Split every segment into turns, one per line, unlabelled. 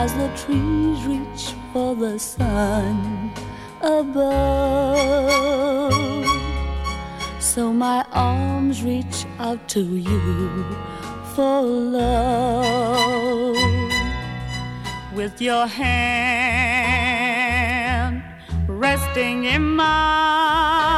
as the trees reach for the sun above. So my arms reach out to you for love. With your hand resting in mine,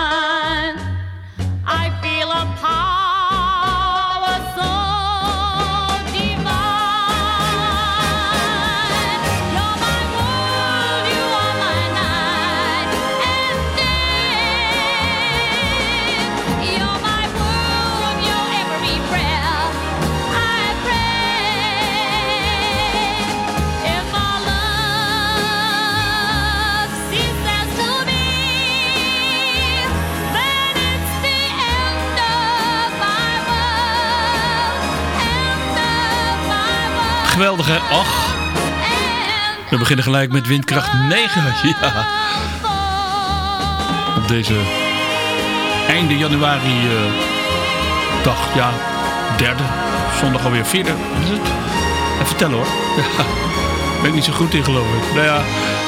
Ach. We beginnen gelijk met windkracht 9. Ja. Op deze einde januari uh, dag, ja, derde. Zondag alweer vierde. Wat is het? Even vertellen hoor. Ja. Ben ik niet zo goed in geloof ik. Nou ja,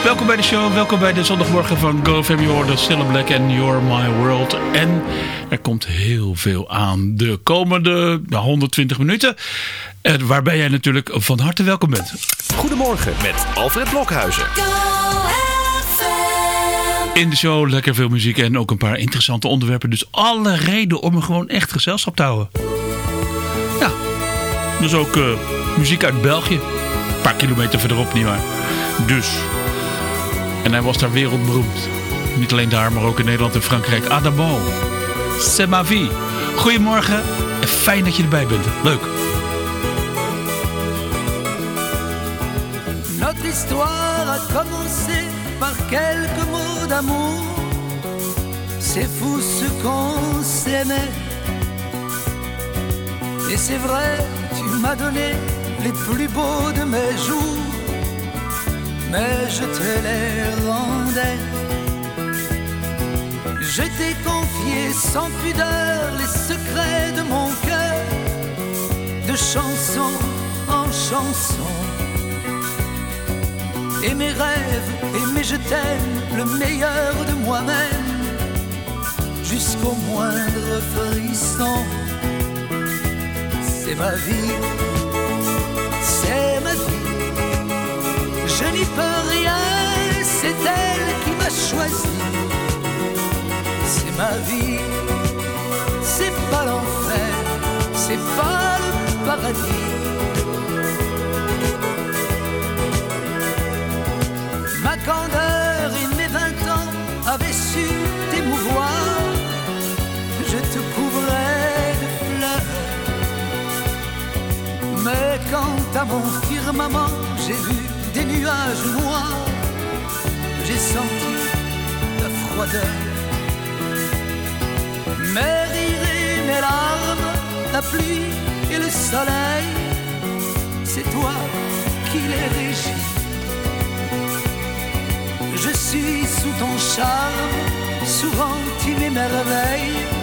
welkom bij de show. Welkom bij de zondagmorgen van GoFam. Je hoorde Stille Black and You're My World. En er komt heel veel aan de komende nou, 120 minuten. En waarbij jij natuurlijk van harte welkom bent.
Goedemorgen met Alfred Blokhuizen.
In de show lekker veel muziek en ook een paar interessante onderwerpen. Dus alle reden om er gewoon echt gezelschap te houden. Ja, dus ook uh, muziek uit België. Een paar kilometer verderop, nietwaar. Dus. En hij was daar wereldberoemd. Niet alleen daar, maar ook in Nederland en Frankrijk. Adamo. C'est ma vie. Goedemorgen en fijn dat je erbij bent. Leuk.
Notre histoire a commencé par quelques mots d'amour. C'est fou ce qu'on s'aimait. Et c'est vrai, tu m'as donné les plus beaux de mes jours. Mais je te les rendais. Je t'ai confié sans pudeur les secrets de mon cœur, de chanson en chanson et mes rêves, et mes je t'aime, le meilleur de moi-même, jusqu'au moindre frisson. C'est ma vie, c'est ma vie, je n'y peux rien, c'est elle qui m'a choisi. C'est ma vie, c'est pas l'enfer, c'est pas le paradis. Mon firmament, j'ai vu des nuages noirs. J'ai senti la froideur. Mes rires mes larmes, la pluie et le soleil, c'est toi qui les régis. Je suis sous ton charme, souvent tu m'émerveilles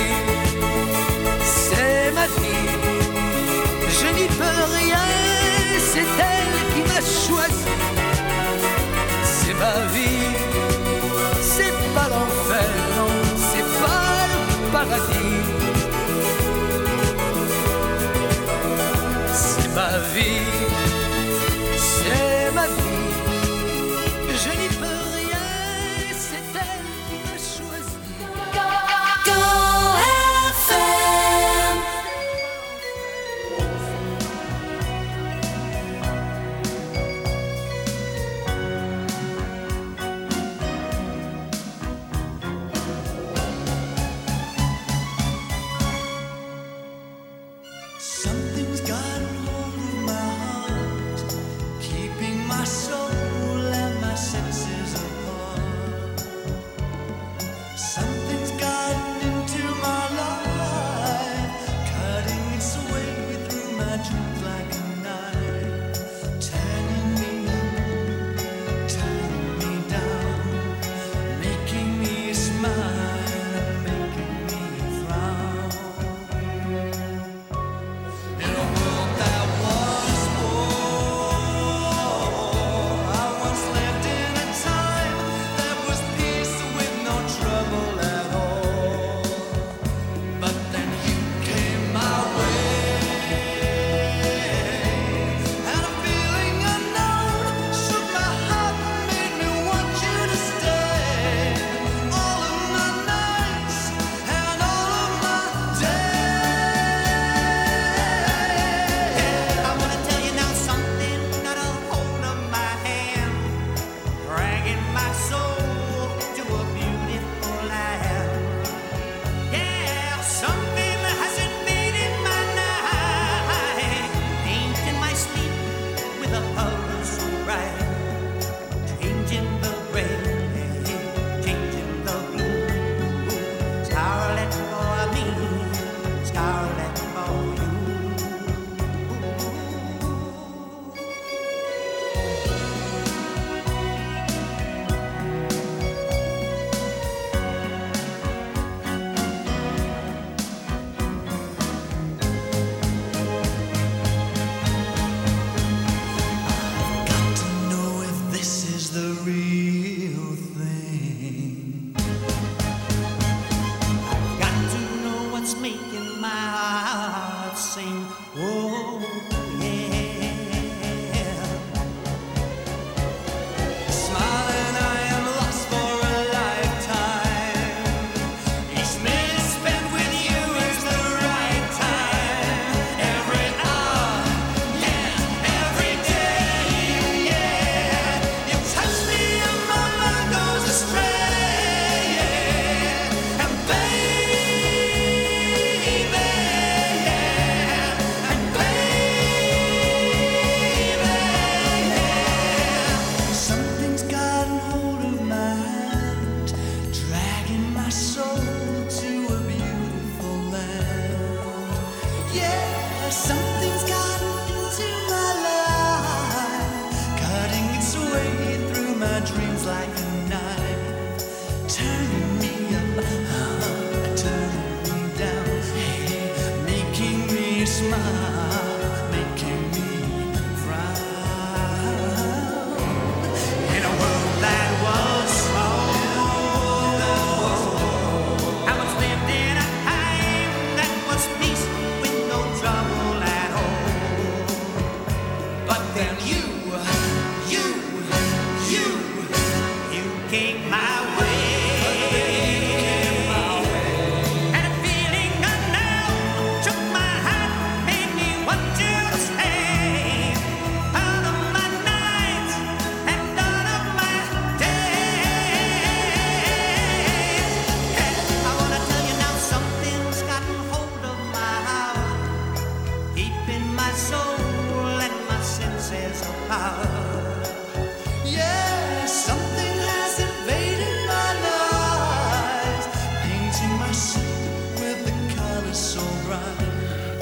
You.
Something's
got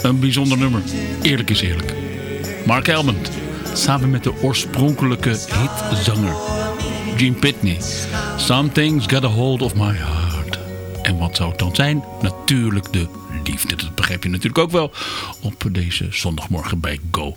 Een bijzonder nummer. Eerlijk is eerlijk. Mark Elmond. Samen met de oorspronkelijke hitzanger Gene Pitney. Something's got a hold of my heart. En wat zou het dan zijn? Natuurlijk de liefde. Dat begrijp je natuurlijk ook wel op deze zondagmorgen bij Go.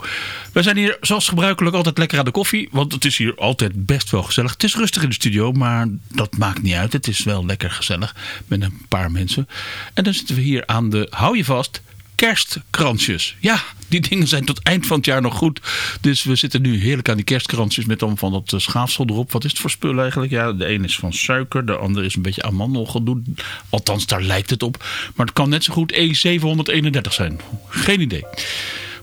Wij zijn hier zoals gebruikelijk altijd lekker aan de koffie. Want het is hier altijd best wel gezellig. Het is rustig in de studio, maar dat maakt niet uit. Het is wel lekker gezellig met een paar mensen. En dan zitten we hier aan de, hou je vast, kerstkransjes. Ja, die dingen zijn tot eind van het jaar nog goed. Dus we zitten nu heerlijk aan die kerstkransjes met dan van dat eh, schaafsel erop. Wat is het voor spul eigenlijk? Ja, de een is van suiker, de ander is een beetje amandelgedoe. Althans, daar lijkt het op. Maar het kan net zo goed E731 zijn. Geen idee.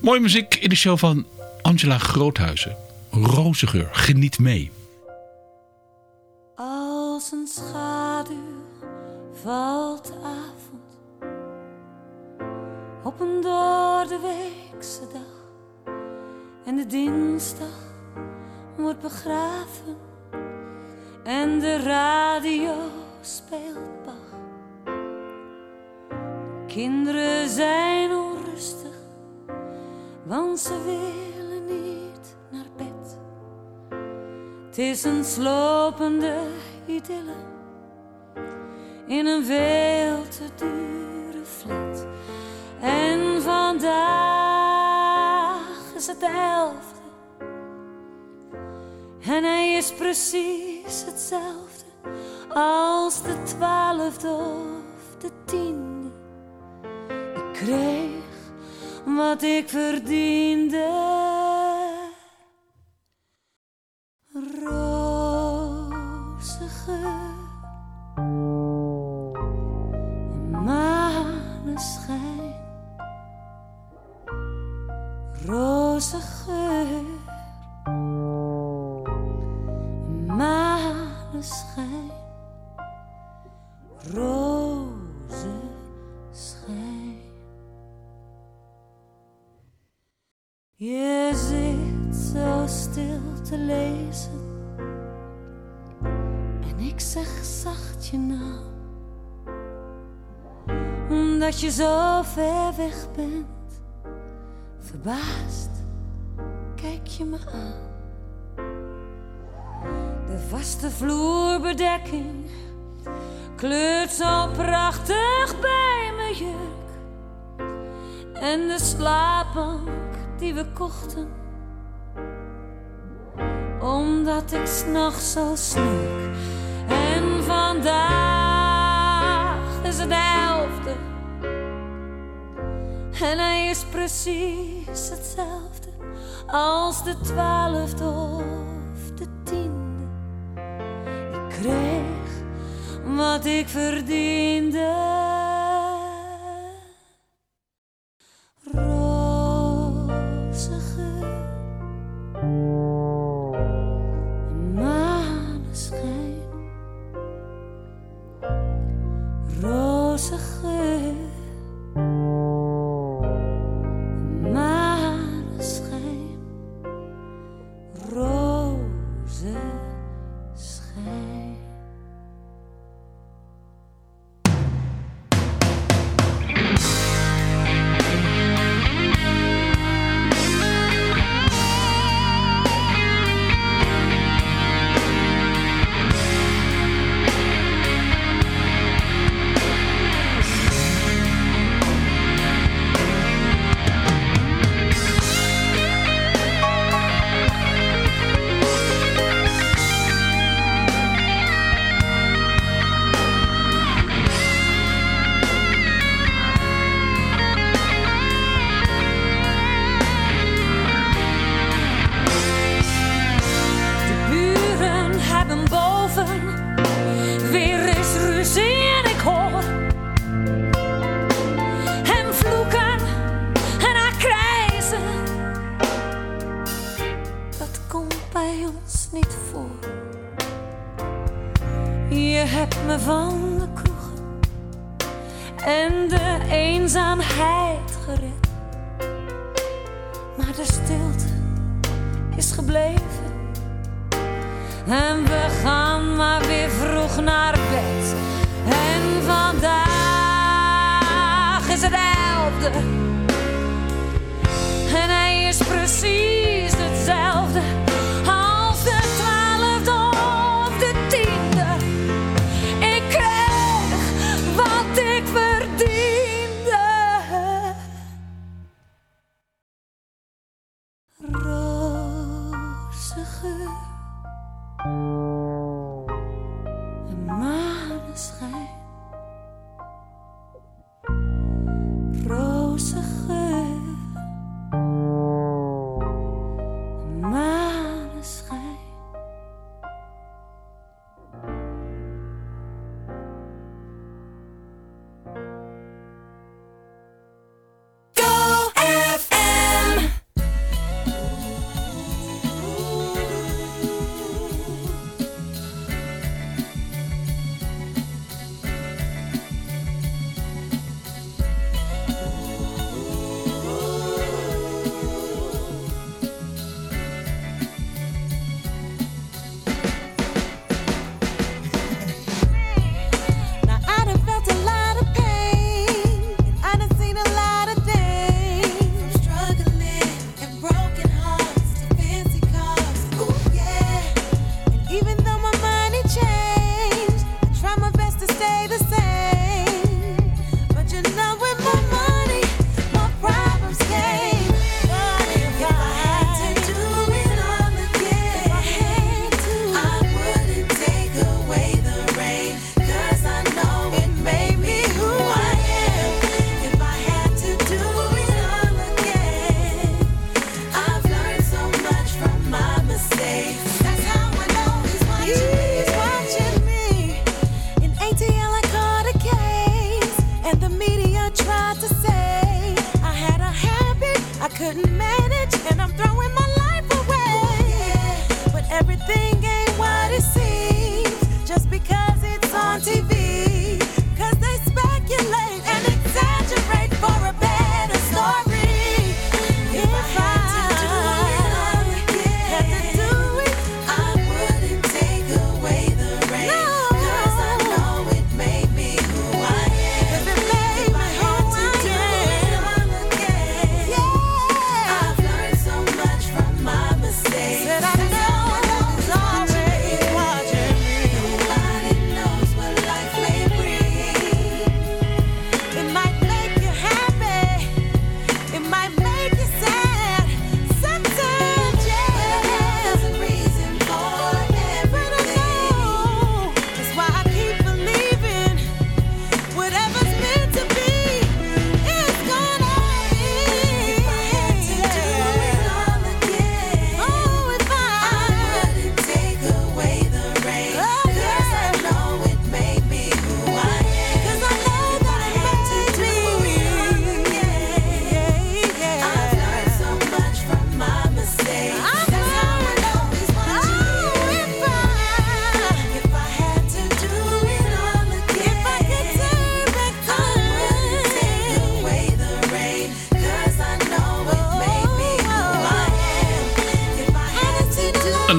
Mooie muziek in de show van Angela Groothuizen. Rozengeur, geniet mee.
Als een schaduw valt avond op de weekse dag en de dinsdag wordt begraven en de radio speelt Bach. Kinderen zijn onrustig, want ze willen niet naar bed. Het is een slopende idylle in een veel te dure flat. En vandaag is het de elfde. En hij is precies hetzelfde als de twaalfde of de tiende. Ik kreeg wat ik verdiende. Omdat ik s'nachts zo snurk En vandaag is het de elfde. En hij is precies hetzelfde Als de twaalfde of de tiende. Ik kreeg wat ik verdiende
So
zijn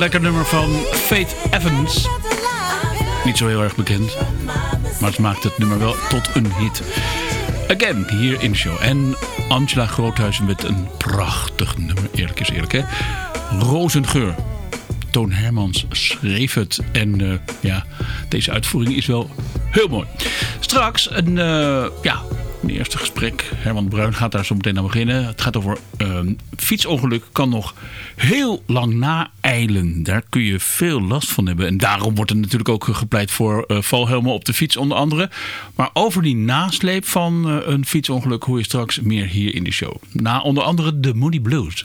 lekker nummer van Faith Evans. Niet zo heel erg bekend. Maar het maakt het nummer wel tot een hit. Again, hier in de show. En Angela Groothuizen met een prachtig nummer. Eerlijk is eerlijk, hè? Rozengeur. Toon Hermans schreef het. En eh, ja, deze uitvoering is wel heel mooi. Straks een, eh, ja, mijn eerste gesprek. Herman Bruin gaat daar zo meteen aan beginnen. Het gaat over een fietsongeluk kan nog heel lang naeilen. Daar kun je veel last van hebben. En daarom wordt er natuurlijk ook gepleit voor uh, valhelmen op de fiets onder andere. Maar over die nasleep van eh, een fietsongeluk hoor je straks meer hier in de show. Na onder andere de Moody Blues.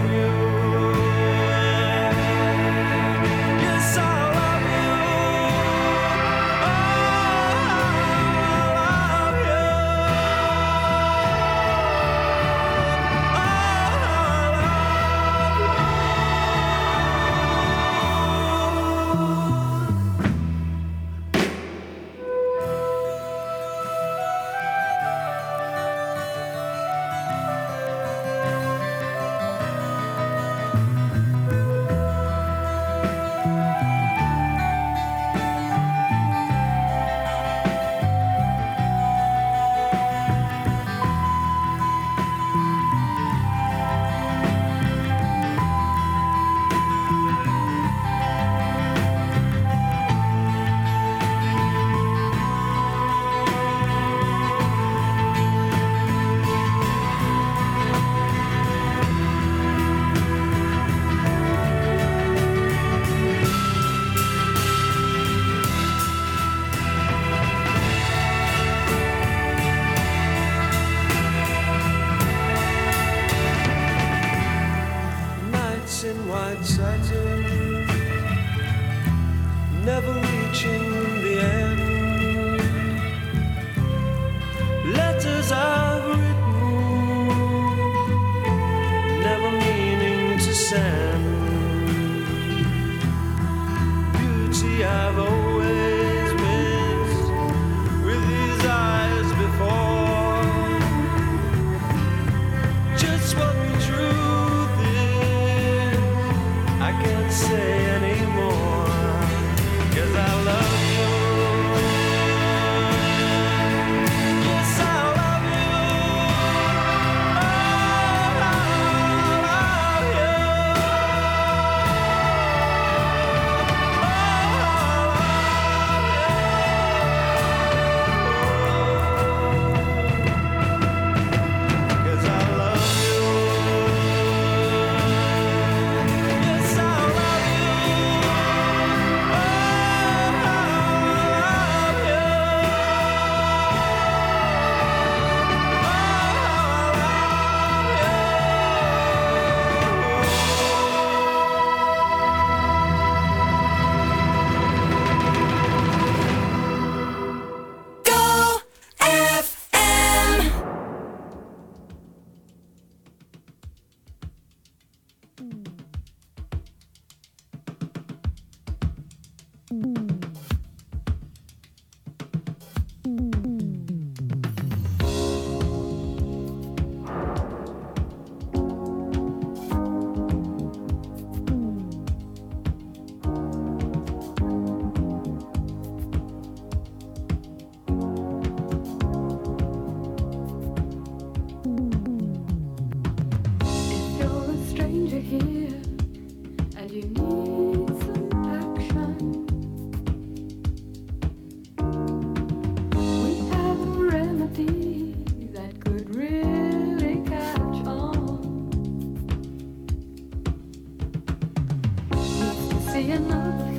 say
enough.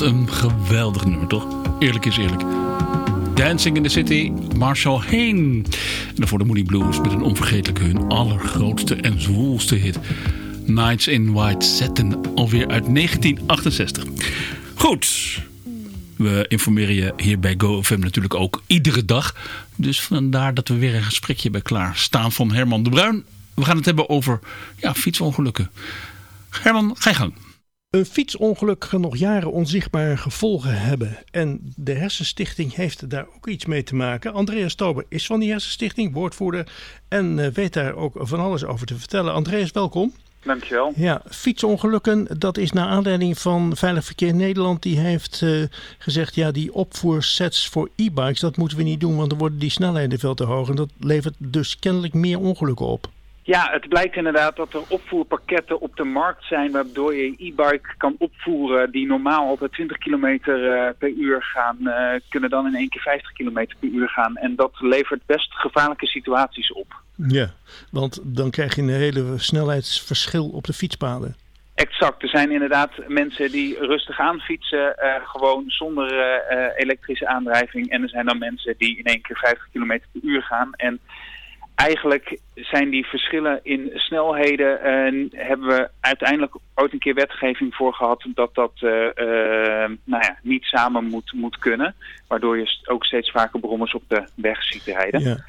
Een geweldig nummer, toch? Eerlijk is eerlijk. Dancing in the City, Marshall Heen. En daarvoor de Moody Blues met een onvergetelijke hun allergrootste en zwoelste hit. Nights in White Satin, alweer uit 1968. Goed, we informeren je hier bij GoFM natuurlijk ook iedere dag. Dus vandaar dat we weer een gesprekje bij klaar staan van Herman de Bruin. We gaan het hebben over ja, fietsongelukken. Herman, ga je gang.
Een fietsongeluk kan nog jaren onzichtbare gevolgen hebben. En de Hersenstichting heeft daar ook iets mee te maken. Andreas Tober is van die Hersenstichting, woordvoerder. En eh, weet daar ook van alles over te vertellen. Andreas, welkom.
Dankjewel.
Ja, fietsongelukken, dat is naar aanleiding van Veilig Verkeer Nederland. Die heeft eh, gezegd, ja, die opvoersets voor e-bikes, dat moeten we niet doen. Want dan worden die snelheden veel te hoog. En dat levert dus kennelijk meer ongelukken op.
Ja, het blijkt inderdaad dat er opvoerpakketten op de markt zijn waardoor je e-bike kan opvoeren die normaal op 20 kilometer eh, per uur gaan, eh, kunnen dan in één keer 50 kilometer per uur gaan. En dat levert best gevaarlijke situaties op.
Ja, want dan krijg je een hele snelheidsverschil op de fietspaden.
Exact. Er zijn inderdaad mensen die rustig aan fietsen, eh, gewoon zonder eh, elektrische aandrijving. En er zijn dan mensen die in één keer 50 kilometer per uur gaan. En eigenlijk zijn die verschillen in snelheden, eh, hebben we uiteindelijk ooit een keer wetgeving voor gehad dat dat eh, eh, nou ja, niet samen moet, moet kunnen. Waardoor je ook steeds vaker brommers op de weg ziet rijden.
Ja.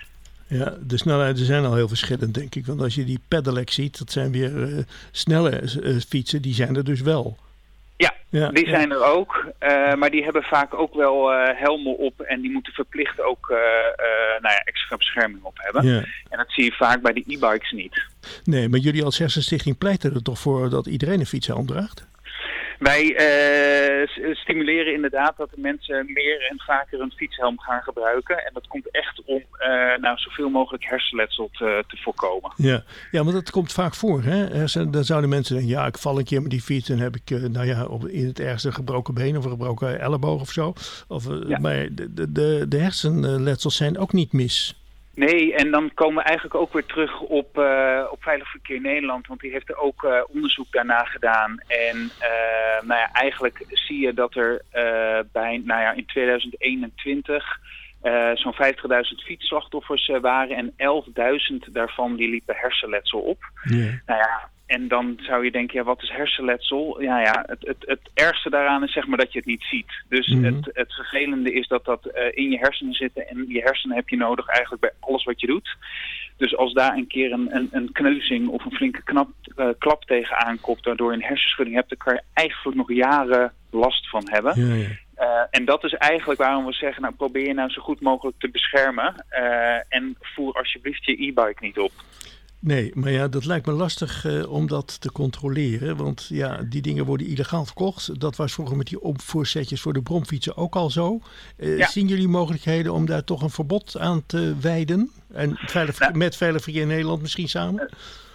Ja, de snelheden zijn al heel verschillend, denk ik. Want als je die pedelec ziet, dat zijn weer snelle fietsen, die zijn er dus wel.
Ja,
Ja,
die
ja.
zijn er ook. eh, maar die hebben vaak ook wel eh, helmen op en die moeten verplicht ook eh, nou ja, extra bescherming op hebben.
Ja.
En dat zie je vaak bij de e-bikes niet.
Nee, maar jullie als Hersenstichting pleiten er toch voor dat iedereen een fietshelm draagt?
Wij eh, s- stimuleren inderdaad dat de mensen meer en vaker een fietshelm gaan gebruiken. En dat komt echt om eh, nou, zoveel mogelijk hersenletsel te, te voorkomen.
Ja. ja, want dat komt vaak voor. Hè? Dan zouden mensen denken, ja, ik val een keer met die fiets en heb ik eh, nou ja, op, in het ergste gebroken been of een gebroken elleboog of zo. Of, eh,
Ja.
Maar de, de, de, de hersenletsels zijn ook niet mis.
Nee, en dan komen we eigenlijk ook weer terug op, eh, op Veilig Verkeer Nederland. Want die heeft er ook eh, onderzoek daarna gedaan. En eh, nou ja, eigenlijk zie je dat er bij, nou ja, in 2021 eh, zo'n 50.000 fietsslachtoffers waren. En 11.000 daarvan die liepen hersenletsel op.
Ja.
Nou ja, en dan zou je denken, ja, wat is hersenletsel? Ja, ja, het, het, het ergste daaraan is zeg maar dat je het niet ziet. Dus
Mhm.
het, het vervelende is dat dat eh, in je hersenen zit. En je hersenen heb je nodig eigenlijk bij alles wat je doet. Dus als daar een keer een, een, een kneuzing of een flinke knap, eh, klap tegen aankomt... waardoor je een hersenschudding hebt, dan kan je eigenlijk nog jaren last van hebben.
Ja, ja.
Eh, en dat is eigenlijk waarom we zeggen, nou, probeer je nou zo goed mogelijk te beschermen. en voer alsjeblieft je e-bike niet op.
Nee, maar ja, dat lijkt me lastig eh, om dat te controleren. Want ja, die dingen worden illegaal verkocht. Dat was vroeger met die opvoersetjes voor de bromfietsen ook al zo. Eh,
Ja.
Zien jullie mogelijkheden om daar toch een verbod aan te wijden? En veilig,
Nou.
met Veilig Verkeer Nederland misschien samen?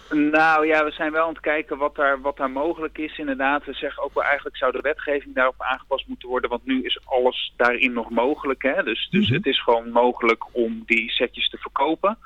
Nou ja, we zijn wel aan het kijken wat daar, wat daar mogelijk is. Inderdaad, we zeggen ook wel eigenlijk zou de wetgeving daarop aangepast moeten worden. Want nu is alles daarin nog mogelijk. Hè? Dus, dus
Mhm.
het is gewoon mogelijk om die setjes te verkopen.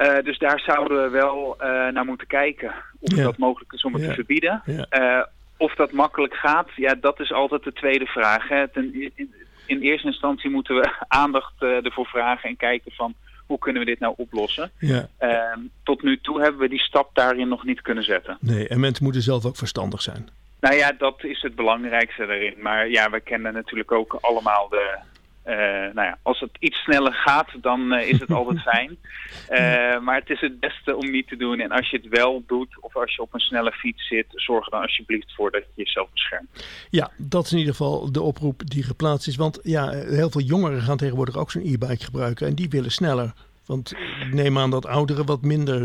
Eh, dus daar zouden we wel eh, naar moeten kijken of
Ja.
dat mogelijk is om het
Ja.
te verbieden.
Ja.
Eh, of dat makkelijk gaat, ja, dat is altijd de tweede vraag. Hè. Ten, in, in eerste instantie moeten we aandacht ervoor vragen en kijken van hoe kunnen we dit nou oplossen.
Ja,
Ehm, tot nu toe hebben we die stap daarin nog niet kunnen zetten.
nee. En mensen moeten zelf ook verstandig zijn.
Nou ja, dat is het belangrijkste daarin. Maar ja, we kennen natuurlijk ook allemaal de... eh, nou ja, als het iets sneller gaat, dan eh, is het altijd fijn. Eh, maar het is het beste om niet te doen. En als je het wel doet, of als je op een snelle fiets zit, zorg er dan alsjeblieft voor dat je jezelf beschermt.
Ja, dat is in ieder geval de oproep die geplaatst is. Want ja, heel veel jongeren gaan tegenwoordig ook zo'n e-bike gebruiken. En die willen sneller. Want ik neem aan dat ouderen wat minder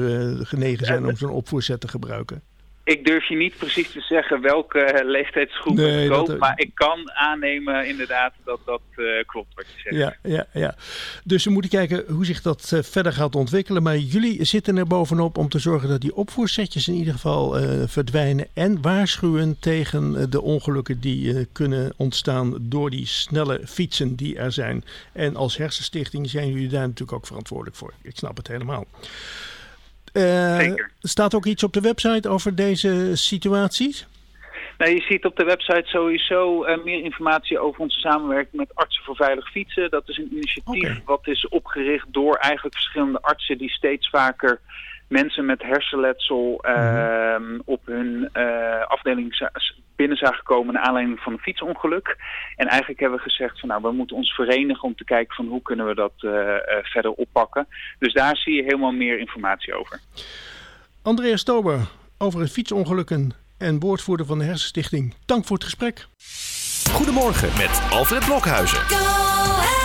genegen zijn om zo'n opvoerzet te gebruiken.
Ik durf je niet precies te zeggen welke eh, leeftijdsgroep
Nee,
het koopt,
dat-
maar ik kan aannemen inderdaad dat dat eh, klopt wat je zegt.
Ja, ja, ja. Dus we moeten kijken hoe zich dat eh, verder gaat ontwikkelen. Maar jullie zitten er bovenop om te zorgen dat die opvoersetjes in ieder geval eh, verdwijnen. En waarschuwen tegen eh, de ongelukken die eh, kunnen ontstaan door die snelle fietsen die er zijn. En als hersenstichting zijn jullie daar natuurlijk ook verantwoordelijk voor. Ik snap het helemaal. Eh,
Zeker.
Staat ook iets op de website over deze situaties?
Nou, je ziet op de website sowieso eh, meer informatie over onze samenwerking met Artsen voor Veilig Fietsen. Dat is een initiatief wat is opgericht door eigenlijk verschillende artsen die steeds vaker mensen met hersenletsel ehm, op hun eh, afdeling binnen zagen komen naar aanleiding van een fietsongeluk. En eigenlijk hebben we gezegd van nou, we moeten ons verenigen om te kijken van hoe kunnen we dat eh, eh, verder oppakken. Dus daar zie je helemaal meer informatie over.
Andreas Stober over het fietsongelukken en woordvoerder van de Hersenstichting. Dank voor het gesprek.
Goedemorgen met Alfred Blokhuizen.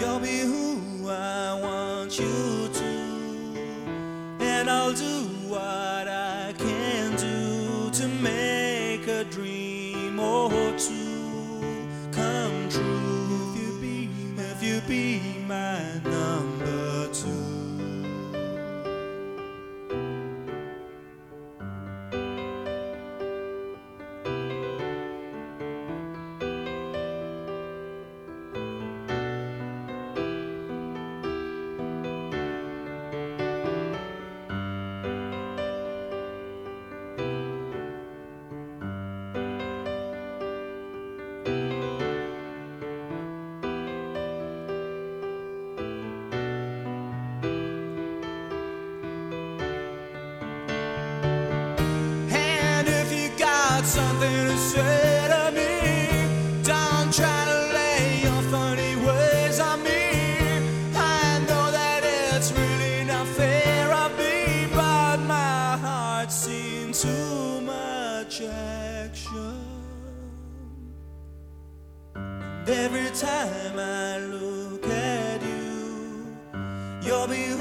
you'll be who I want you to. And I'll do what I be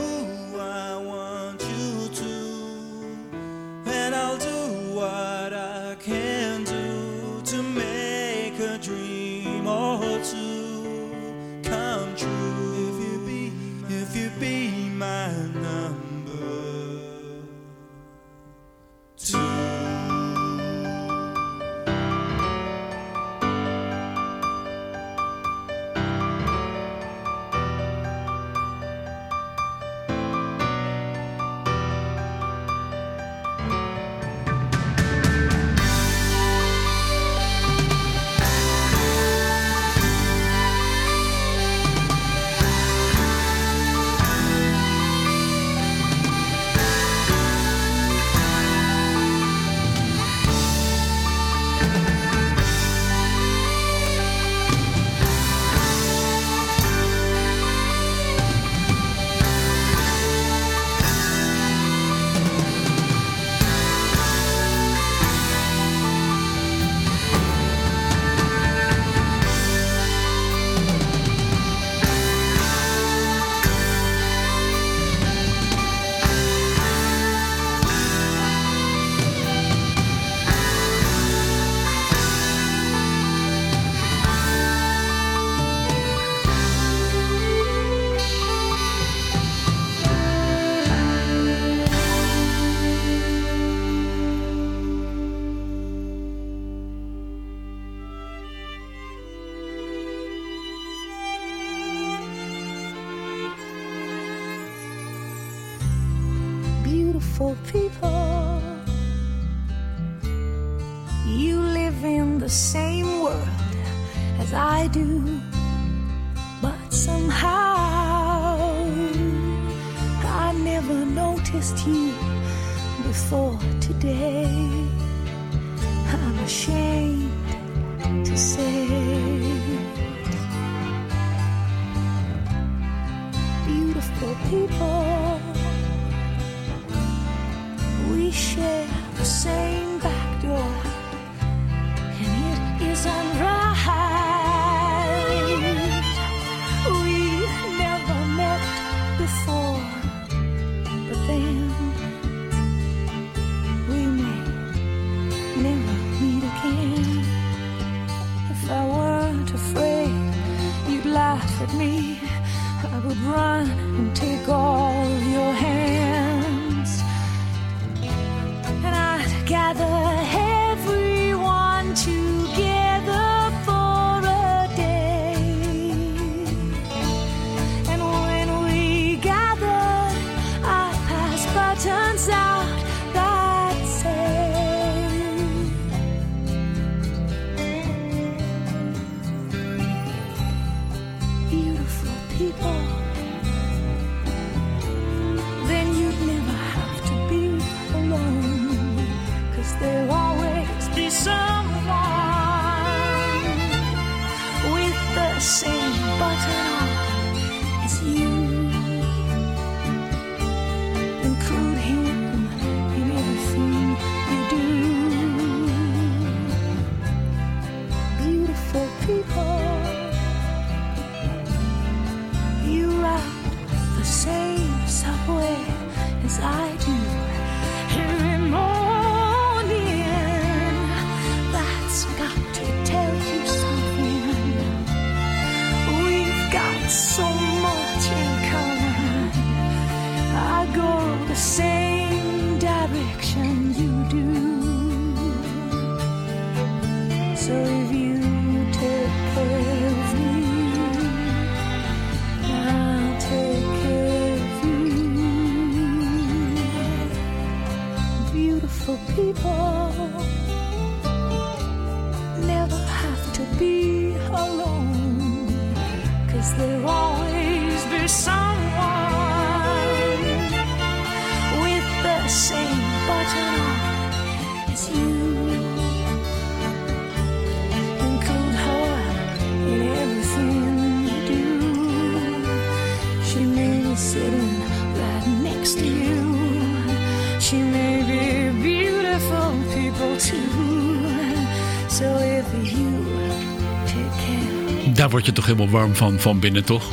je toch helemaal warm van, van binnen, toch?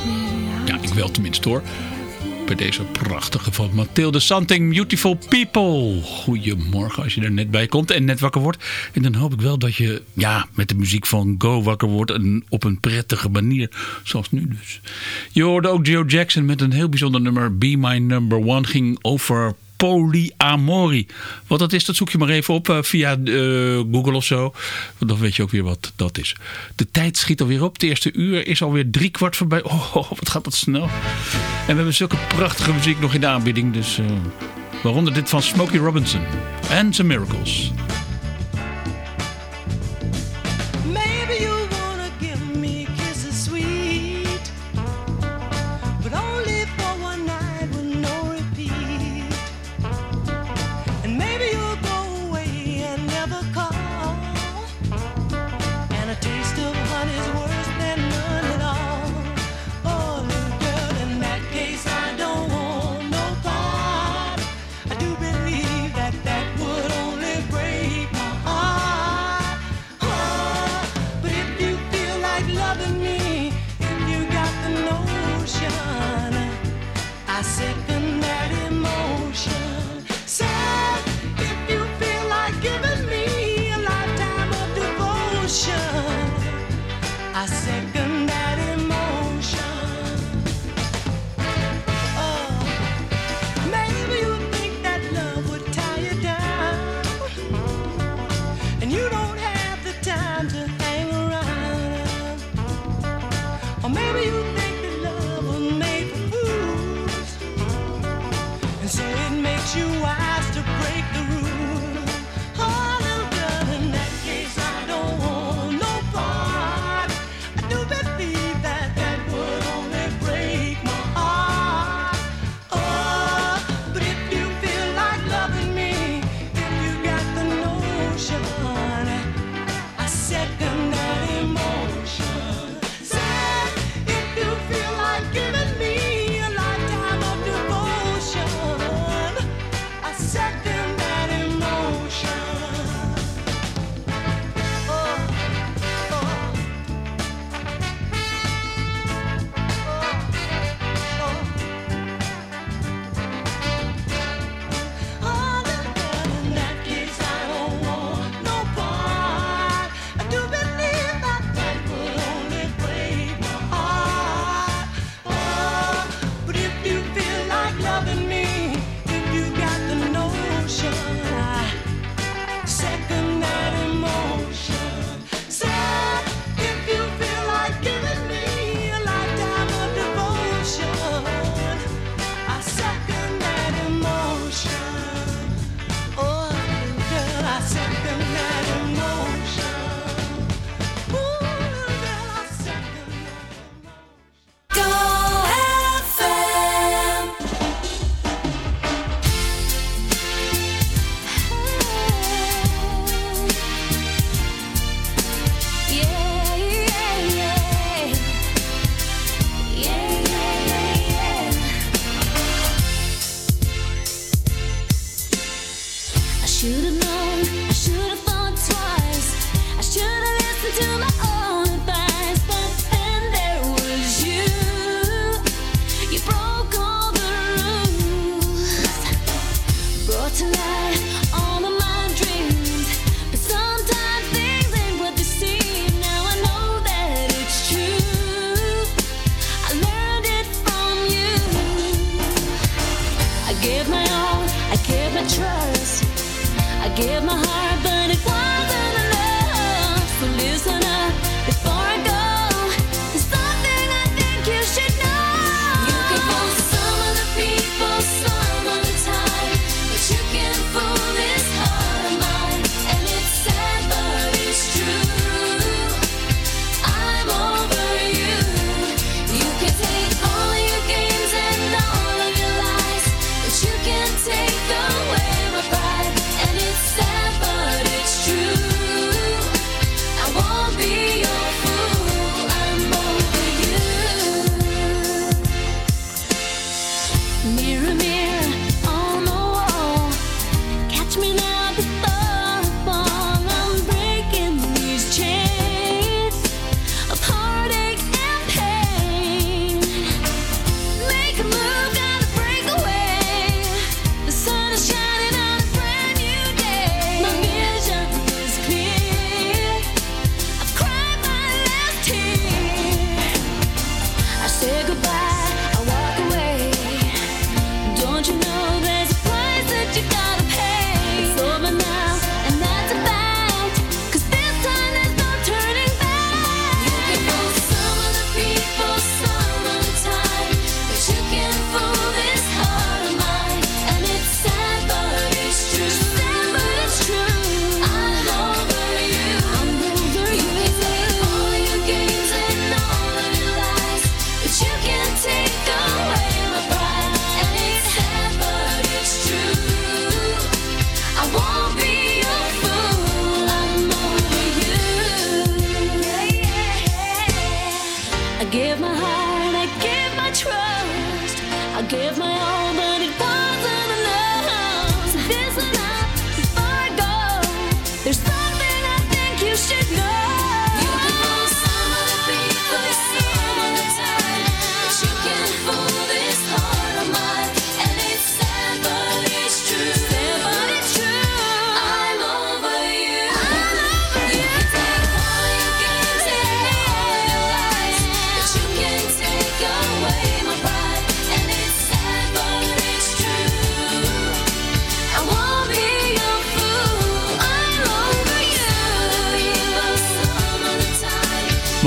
Ja, ik wel tenminste hoor. Bij deze prachtige van Mathilde Something Beautiful People. Goedemorgen als je er net bij komt en net wakker wordt. En dan hoop ik wel dat je ja, met de muziek van Go wakker wordt. En op een prettige manier. Zoals nu dus. Je hoorde ook Joe Jackson met een heel bijzonder nummer. Be My Number One ging over polyamorie. Wat dat is, dat zoek je maar even op eh, via eh, Google of zo. Dan weet je ook weer wat dat is. De tijd schiet alweer op. Het eerste uur is alweer drie kwart voorbij. Oh, wat gaat dat snel. En we hebben zulke prachtige muziek nog in de aanbieding. Dus, eh, waaronder dit van Smokey Robinson. And The Miracles.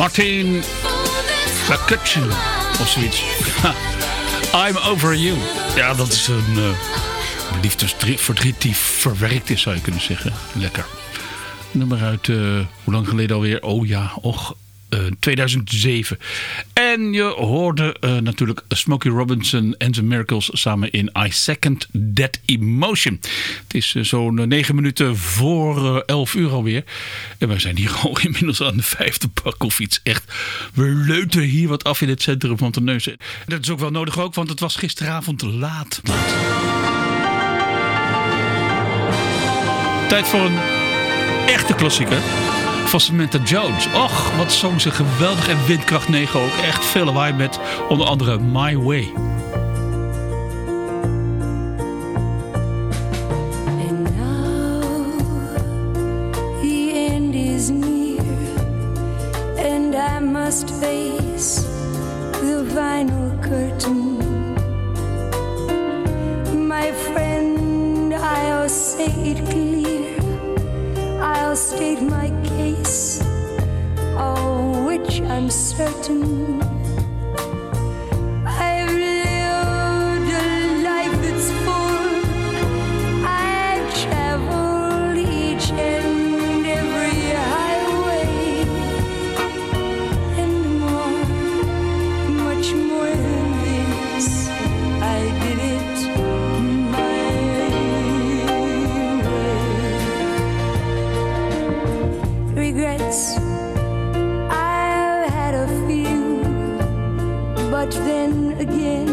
Martin McCutcheon of zoiets. I'm over you. Ja, dat is een eh, uh, liefdesverdriet die verwerkt is, zou je kunnen zeggen. Lekker. Nummer uit, eh, hoe lang geleden alweer? Oh ja, och, eh, 2007. En je hoorde eh, natuurlijk Smokey Robinson en the Miracles samen in I Second That Emotion. Het is eh, zo'n eh, negen minuten voor elf uur alweer. En we zijn hier al inmiddels aan de vijfde pak of iets. Echt, we leuten hier wat af in het centrum van de neus. Dat is ook wel nodig ook, want het was gisteravond laat. Tijd voor een echte klassieker van Samantha Jones. Och, wat zong ze geweldig. En Windkracht 9 ook echt veel lawaai met onder andere My Way.
My friend, I'll say it clear. I'll state my case, of which I'm certain. I've regrets. I've had a few, but then again.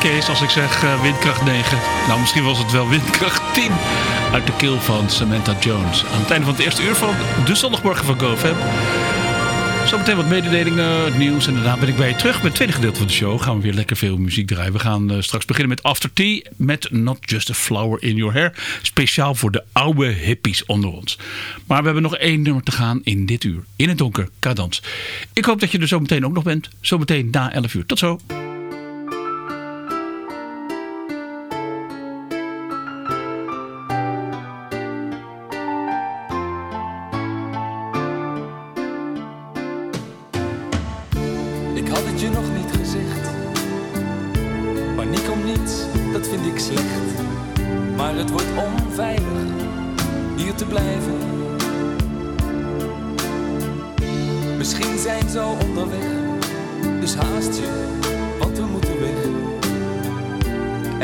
Case als ik zeg eh, windkracht 9. Nou, misschien was het wel windkracht 10 uit de keel van Samantha Jones. Aan het einde van het eerste uur van de zondagmorgen van GoFam. Zometeen wat mededelingen, nieuws en daarna ben ik bij je terug. Met het tweede gedeelte van de show gaan we weer lekker veel muziek draaien. We gaan eh, straks beginnen met After Tea met Not Just a Flower in Your Hair. Speciaal voor de oude hippies onder ons. Maar we hebben nog één nummer te gaan in dit uur. In het donker, Kadans. Ik hoop dat je er zometeen ook nog bent. Zometeen na 11 uur. Tot zo.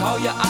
Ze je niet.